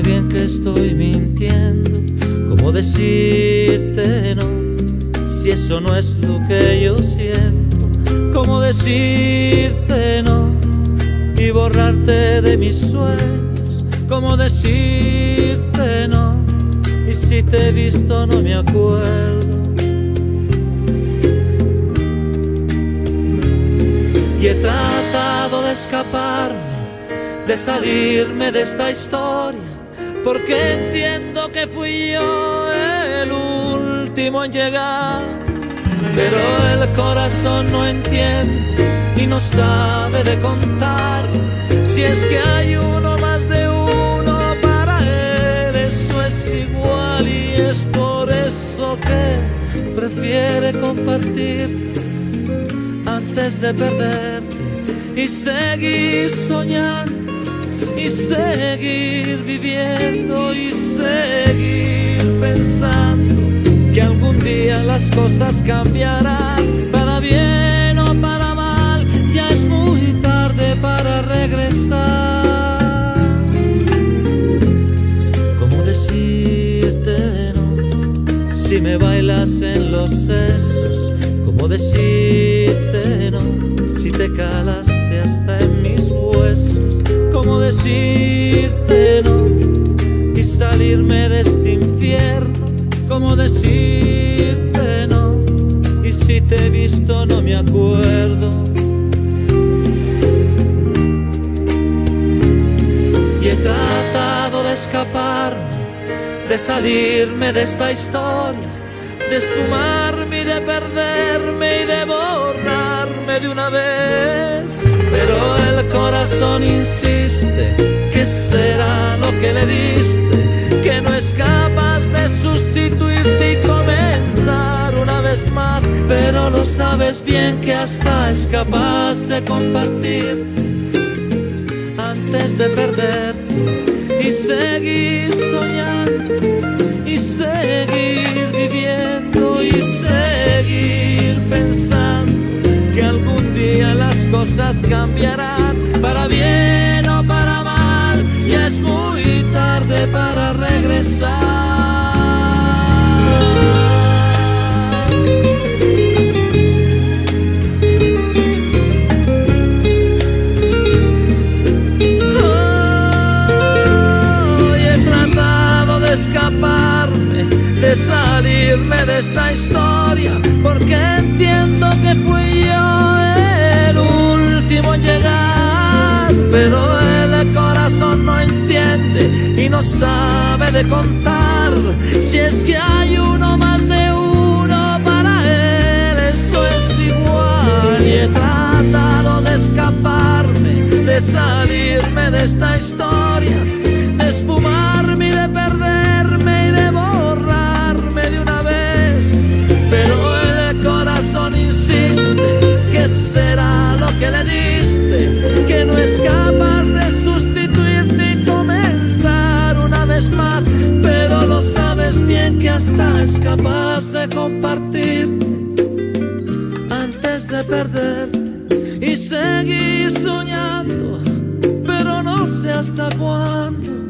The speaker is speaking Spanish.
estoy mintiendo? ¿Cómo decirte no? Si eso no es lo que yo siento, ¿cómo decirte no? Y borrarte de mis sueños, ¿cómo decirte no? Y si te he visto no me acuerdo. Y he tratado de escaparme de salirme de esta historia, porque entiendo que fui yo el último en llegar, pero el corazón no entiende y no sabe de contar, si es que hay uno más de uno para él, eso es igual y es por eso que prefiere compartir antes de perderte y seguir soñando y seguir viviendo y seguir pensando que algún día las cosas cambiarán para bien o para mal, ya es muy tarde para regresar. ¿Cómo decirte no si me bailas en los sesos? ¿Cómo decirte no si te calaste hasta huesos? Cómo decirte no y salirme de este infierno, cómo decirte no y si te he visto no me acuerdo. Y he tratado de escaparme, de salirme de esta historia, de esfumarme y de perderme y de borrarme de una vez pero el corazón insiste que será lo que le diste, que no es capaz de sustituirte y comenzar una vez más, pero lo sabes bien que hasta es capaz de compartir antes de perderte y seguir soñando y seguir viviendo y seguir cambiarán para bien o para mal, ya es muy tarde para regresar. Hoy he tratado de escaparme, de salirme de esta historia, porque sabe de contar si es que hay uno más de uno para él, eso es igual. Y he tratado de escaparme, de salirme de esta historia, de esfumarme y de perderme ganas de compartirte antes de perderte y seguir soñando, pero no sé hasta cuándo.